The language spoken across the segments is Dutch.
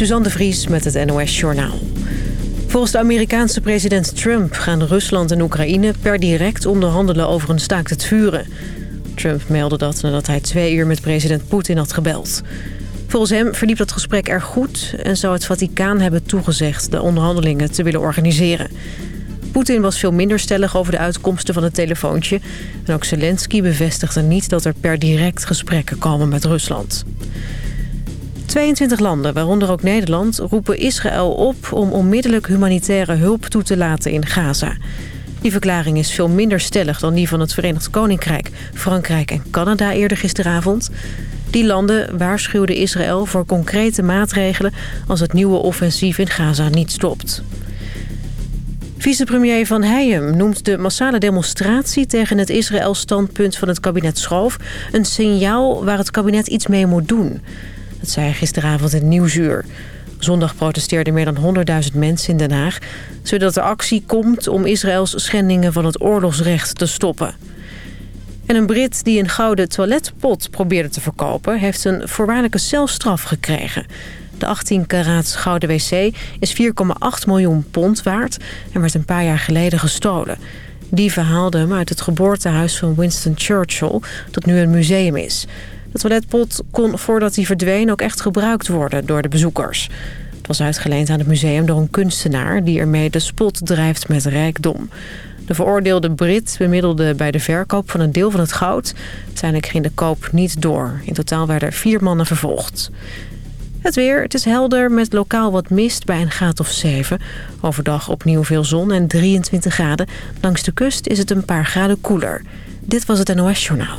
Suzanne de Vries met het NOS Journaal. Volgens de Amerikaanse president Trump gaan Rusland en Oekraïne per direct onderhandelen over een staakt het vuren. Trump meldde dat nadat hij twee uur met president Poetin had gebeld. Volgens hem verliep dat gesprek erg goed en zou het Vaticaan hebben toegezegd de onderhandelingen te willen organiseren. Poetin was veel minder stellig over de uitkomsten van het telefoontje. En ook Zelensky bevestigde niet dat er per direct gesprekken komen met Rusland. 22 landen, waaronder ook Nederland, roepen Israël op om onmiddellijk humanitaire hulp toe te laten in Gaza. Die verklaring is veel minder stellig dan die van het Verenigd Koninkrijk, Frankrijk en Canada eerder gisteravond. Die landen waarschuwden Israël voor concrete maatregelen als het nieuwe offensief in Gaza niet stopt. Vicepremier Van Heijem noemt de massale demonstratie tegen het Israël-standpunt van het kabinet Schoof... een signaal waar het kabinet iets mee moet doen. Dat zei gisteravond in Nieuwsuur. Zondag protesteerden meer dan 100.000 mensen in Den Haag... zodat er actie komt om Israëls schendingen van het oorlogsrecht te stoppen. En een Brit die een gouden toiletpot probeerde te verkopen... heeft een voorwaardelijke celstraf gekregen. De 18 karaats gouden wc is 4,8 miljoen pond waard... en werd een paar jaar geleden gestolen. Die verhaalde hem uit het geboortehuis van Winston Churchill... dat nu een museum is... De toiletpot kon voordat hij verdween ook echt gebruikt worden door de bezoekers. Het was uitgeleend aan het museum door een kunstenaar... die ermee de spot drijft met rijkdom. De veroordeelde Brit bemiddelde bij de verkoop van een deel van het goud. Uiteindelijk ging de koop niet door. In totaal werden vier mannen vervolgd. Het weer, het is helder met lokaal wat mist bij een graad of 7. Overdag opnieuw veel zon en 23 graden. Langs de kust is het een paar graden koeler. Dit was het NOS Journaal.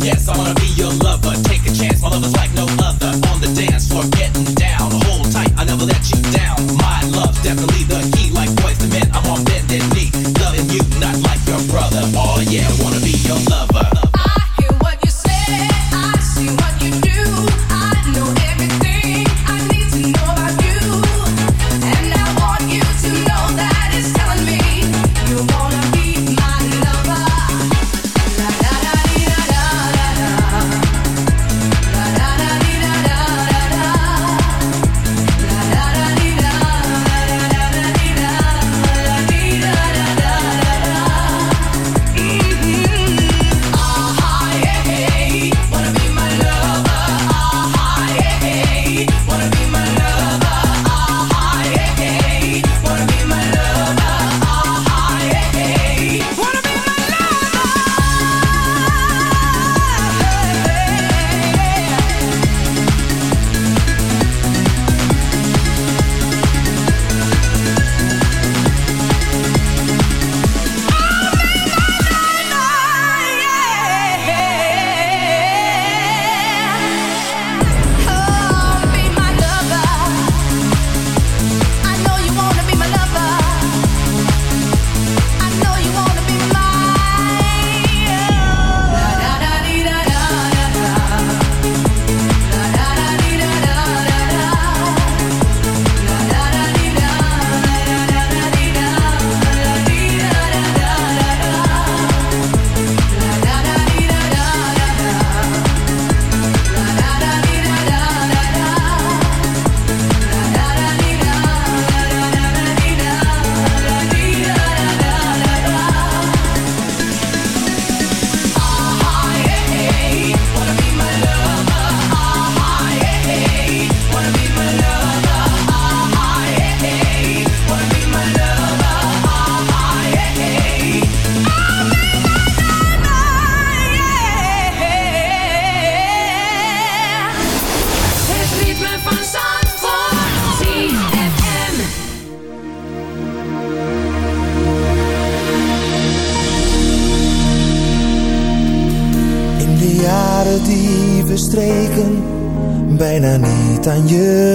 Yes, I wanna be your lover. Take a chance, my lover's like no other. On the dance floor, getting down. Hold tight, I never let you down. My definitely the key. Like boys to men, I'm on bended knee. Loving you, not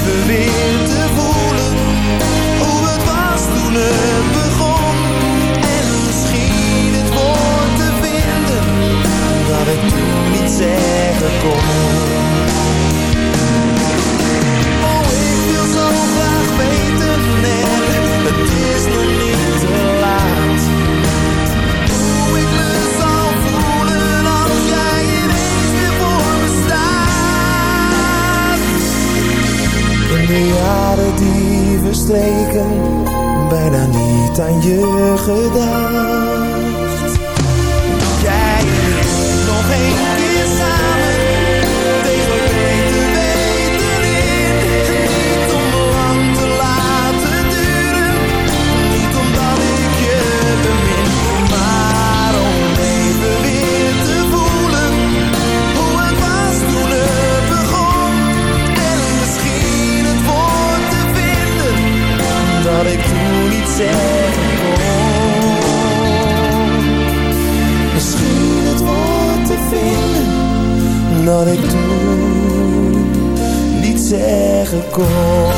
even weer te voelen Hoe het was toen het begon. En misschien het woord te vinden Dat ik toen niet zeggen kon. Oh, ik wil zo graag weten en Het is nog De jaren die verstreken, bijna niet aan je gedaan. wat ik doe, niet zeggen kon.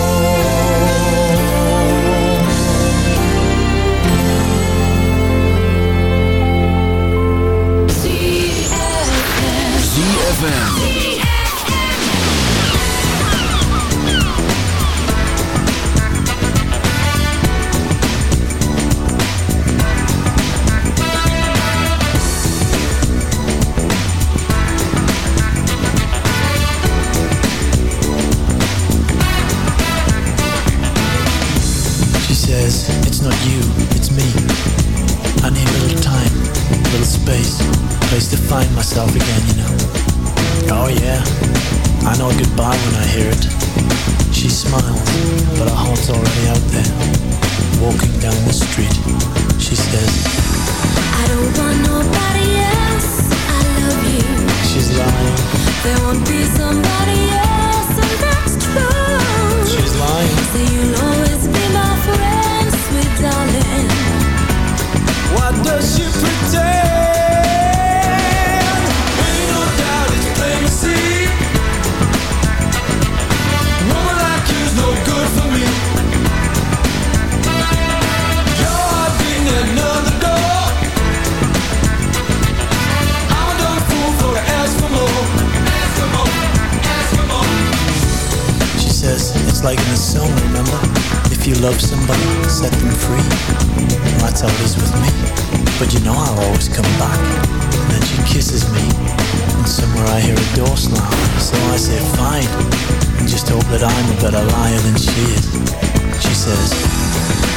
But I'm a better liar than she is She says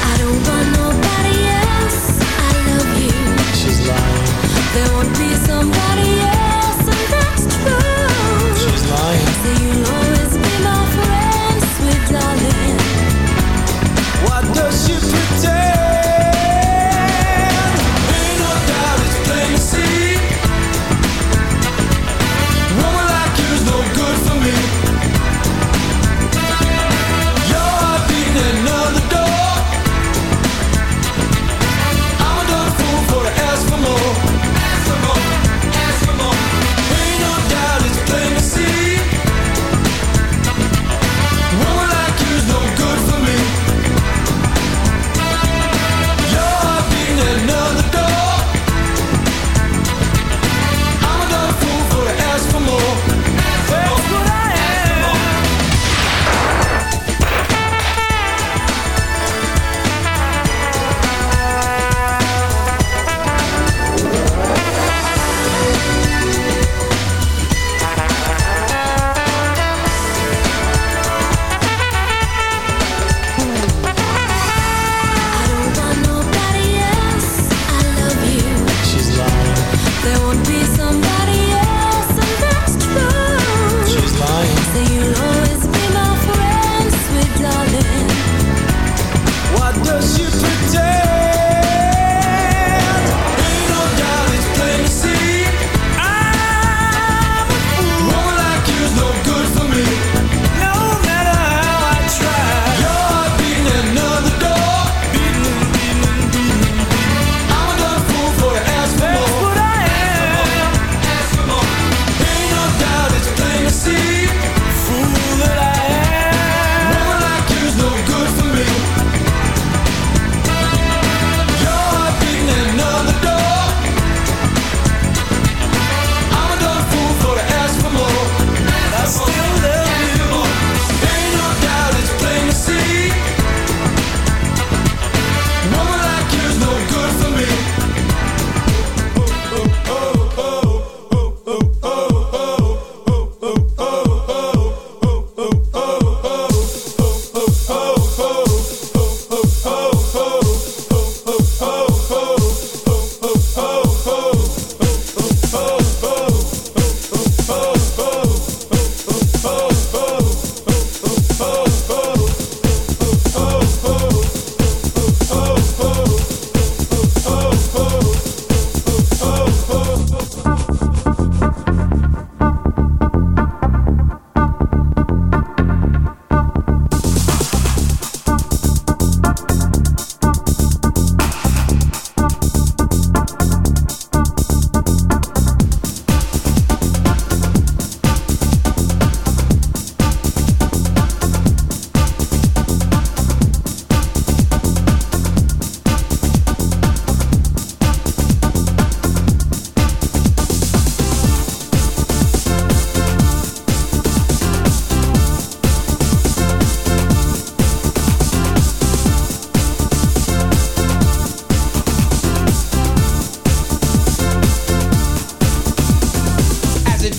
I don't want nobody else. I love you. She's lying. There won't be somebody else And that's true. She's lying. So you know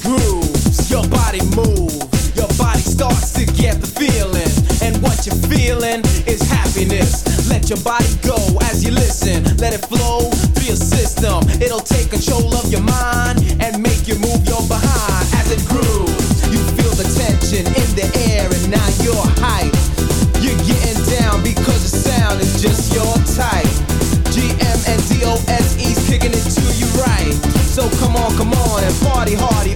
grooves, your body moves, your body starts to get the feeling. And what you're feeling is happiness. Let your body go as you listen, let it flow through your system. It'll take control of your mind and make you move your behind as it grooves. You feel the tension in the air, and now you're hype. You're getting down because the sound is just your type. GM and DOSE's kicking it to you right. So come on, come on and party hardy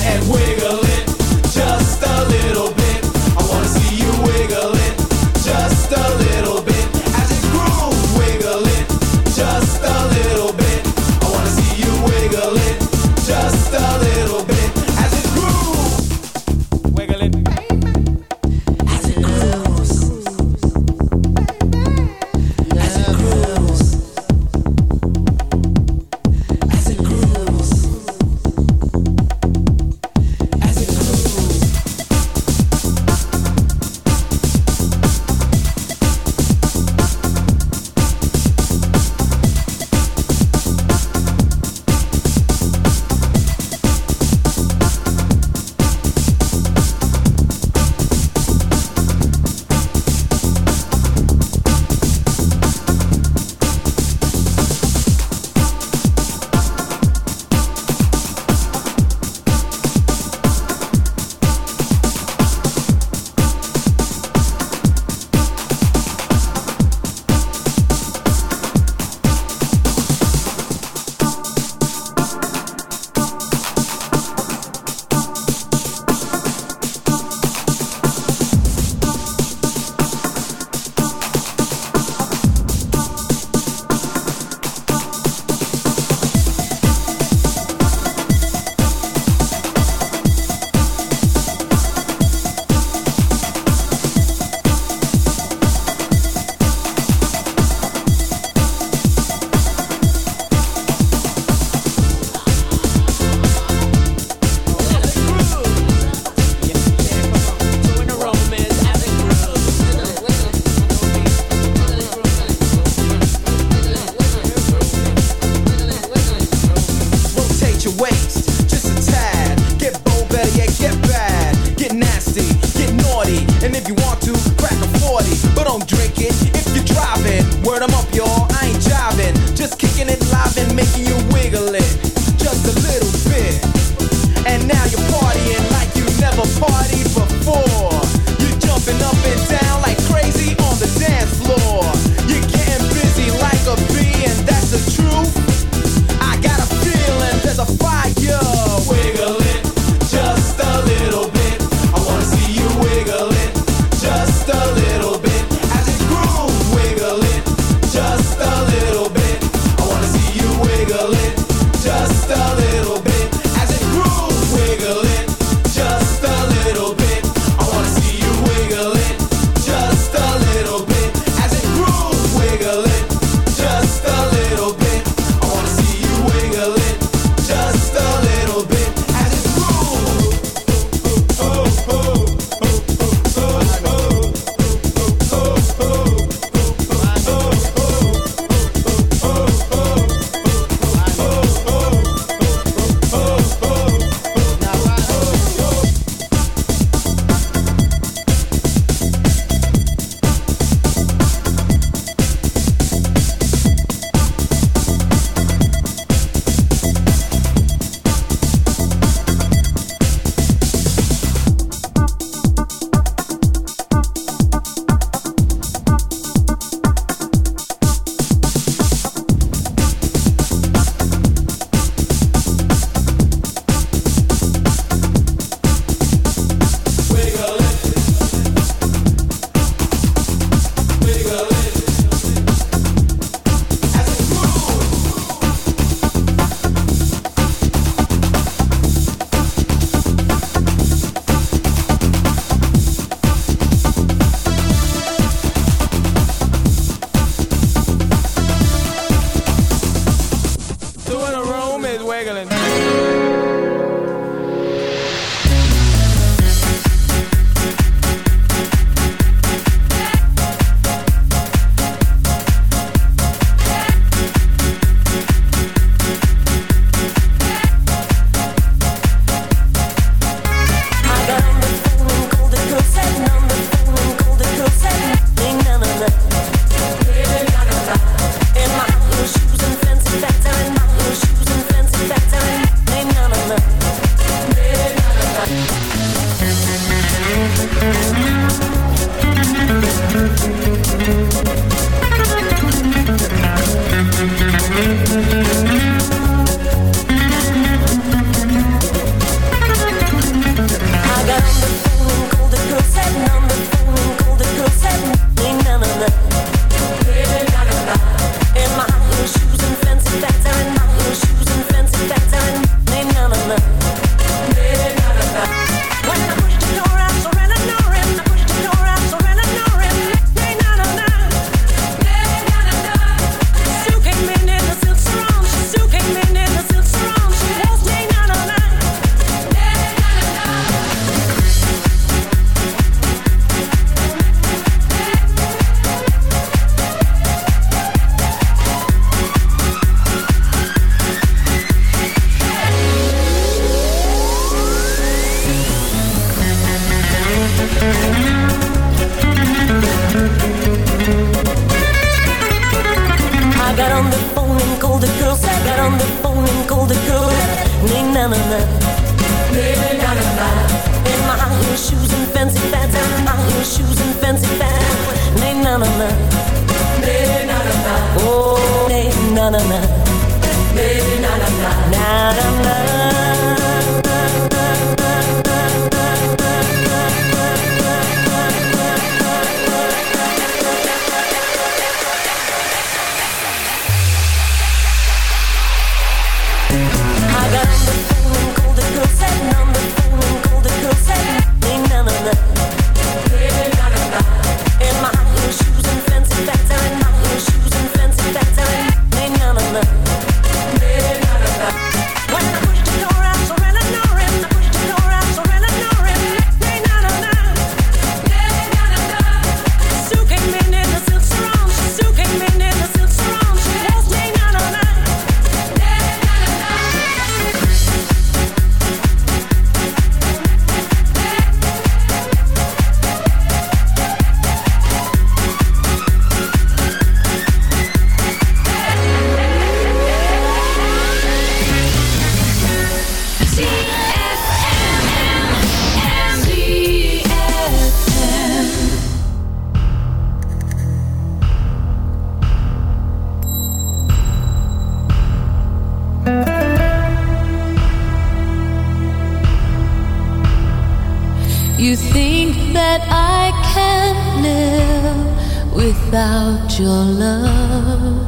without your love.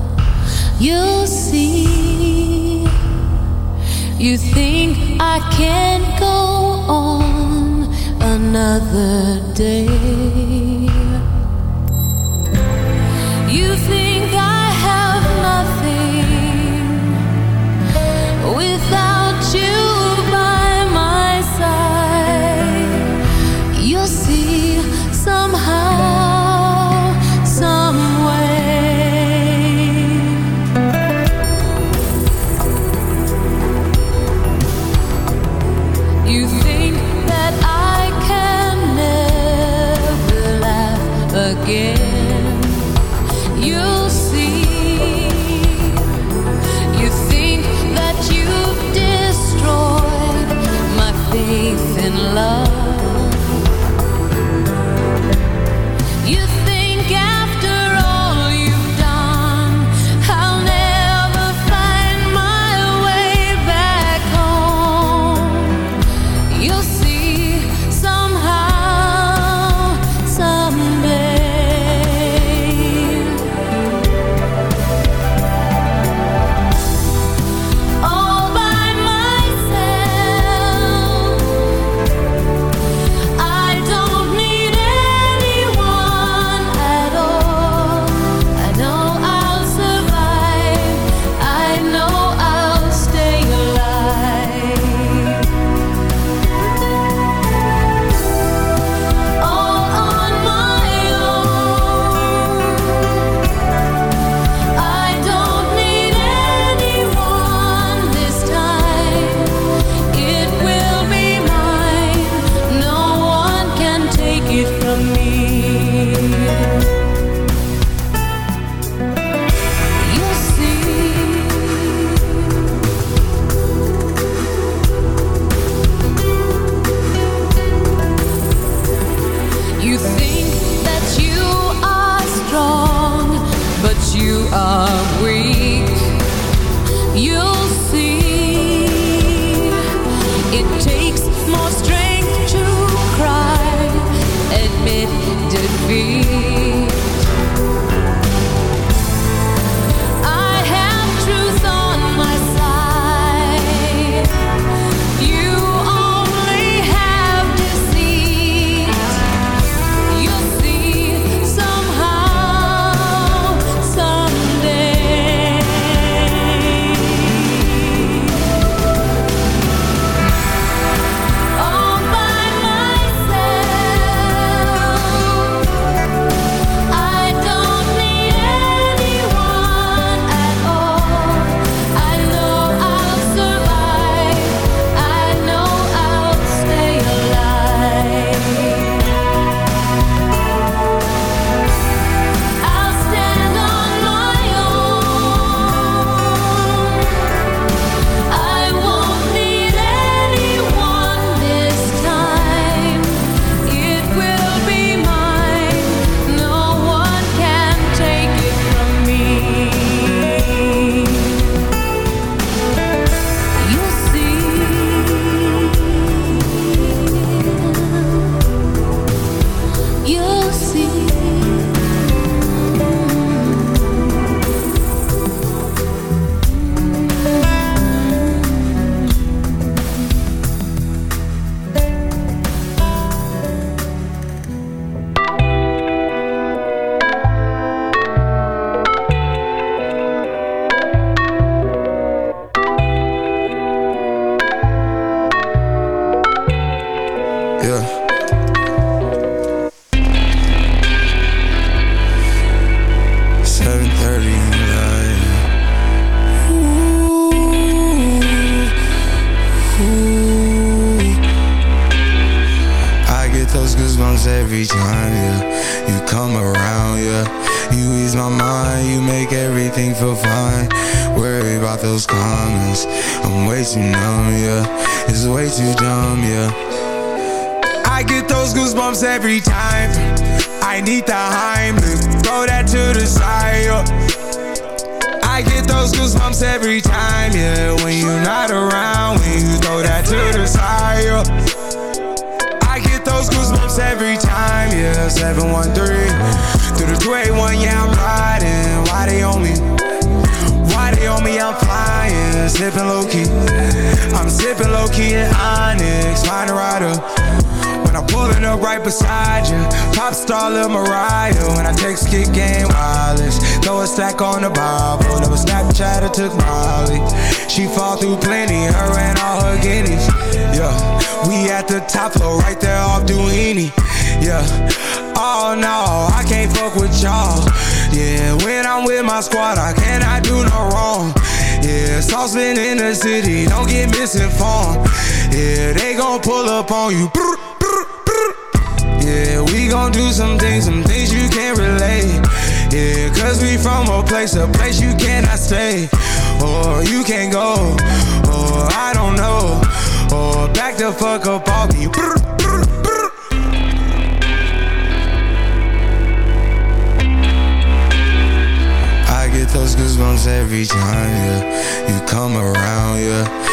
You'll see. You think I can't go on another day. The Bible Never Snapchat or took Molly She fall through plenty Her and all her guineas Yeah we at the top floor, right there off Duini. Yeah. Oh no, I can't fuck with y'all. Yeah, when I'm with my squad, I cannot do no wrong. Yeah, saucepan in the city, don't get misinformed. Yeah, they gon' pull up on you. Yeah, we gon' do some things, some things you can't relate. Yeah, cause we from a place, a place you cannot stay. Or you can't go, or I don't know. Or back the fuck up brr, brr. I get those goosebumps every time, yeah. You come around, yeah.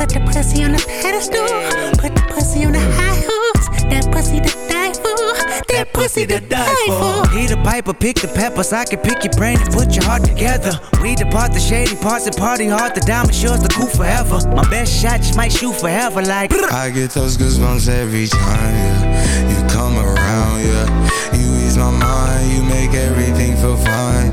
Put the pussy on the pedestal, put the pussy on the high horse. That pussy to die for, that pussy to die for. He the piper, pick the peppers. I can pick your brain and put your heart together. We depart the shady parts and party hard. The diamond shows the cool forever. My best shot just might shoot forever, like. I get those goosebumps every time, yeah. You come around, yeah. You ease my mind, you make everything feel fine.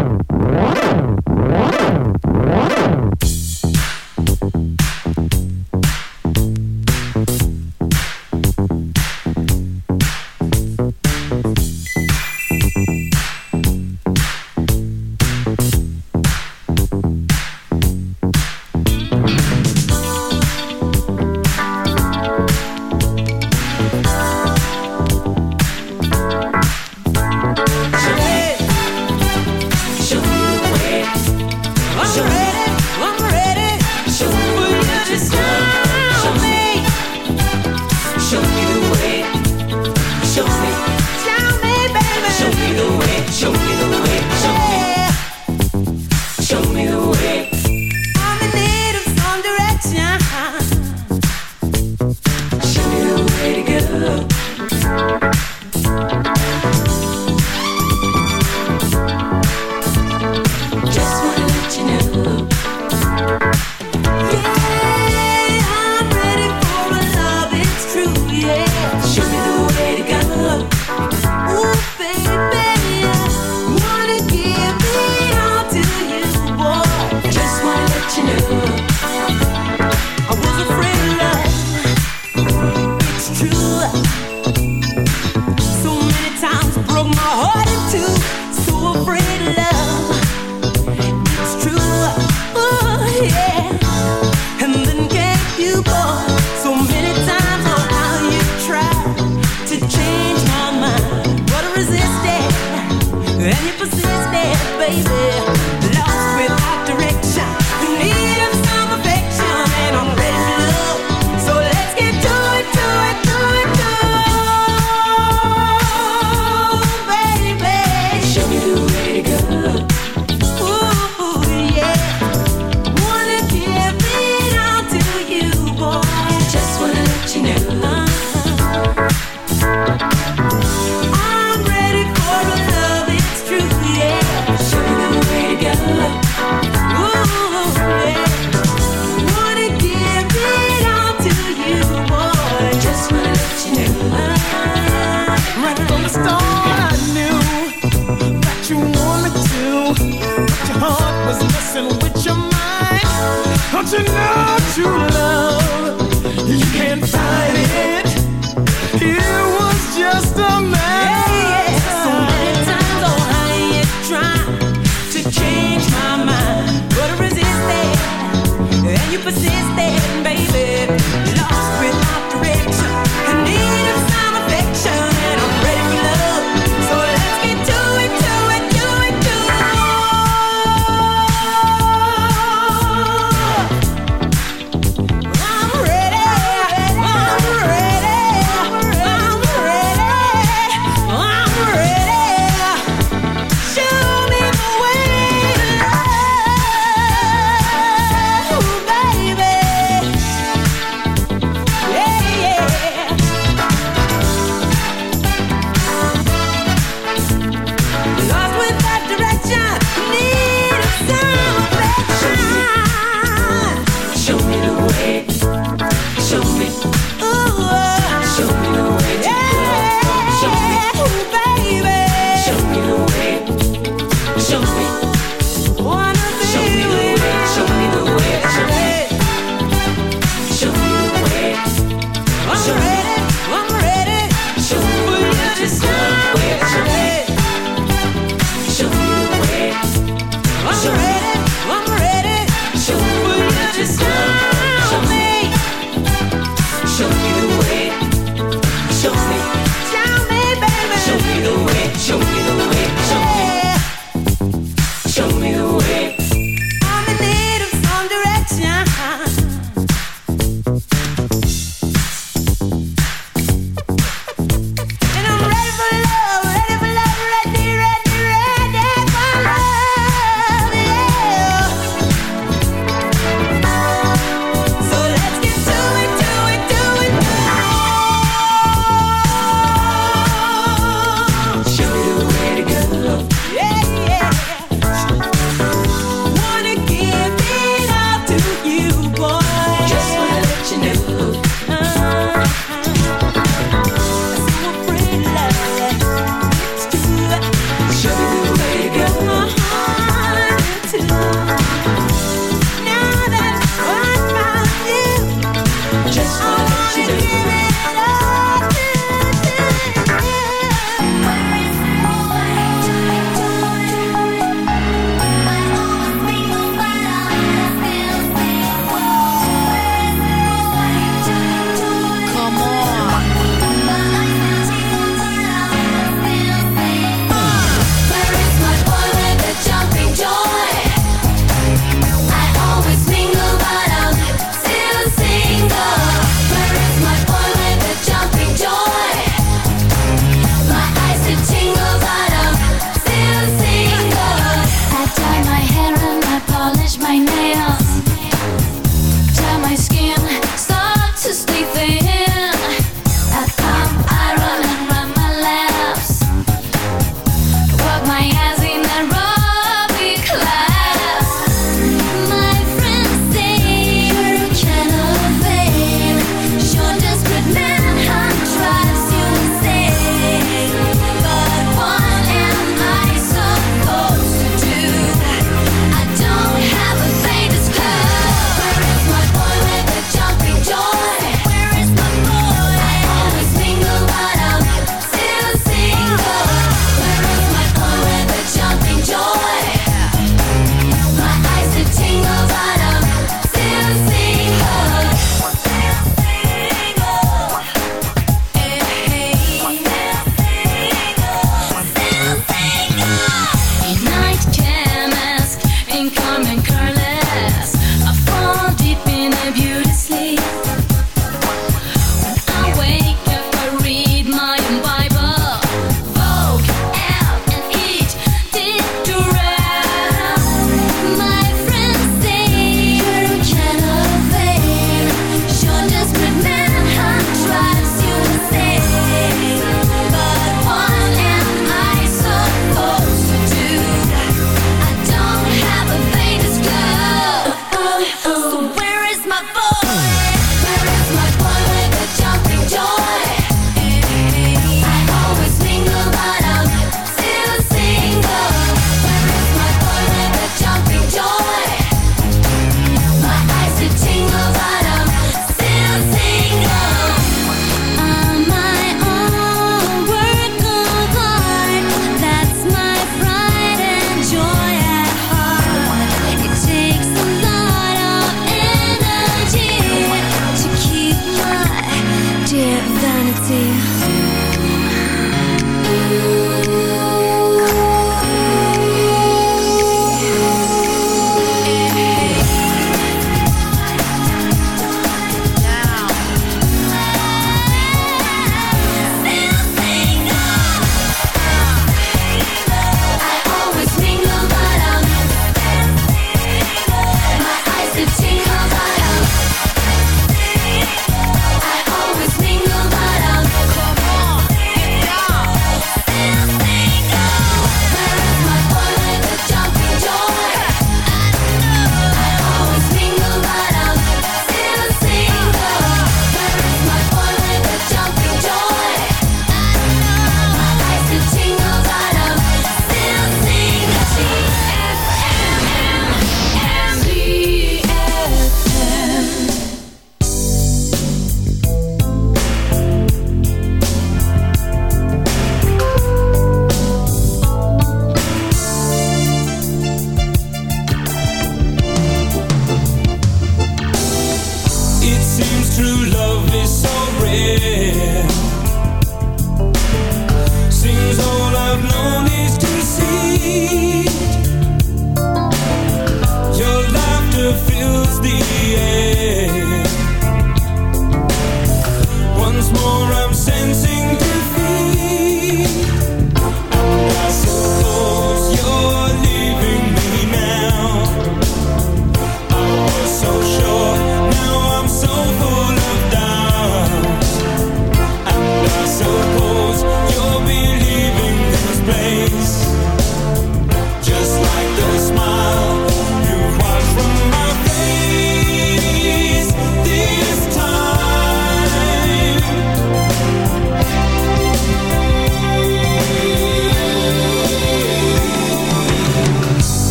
never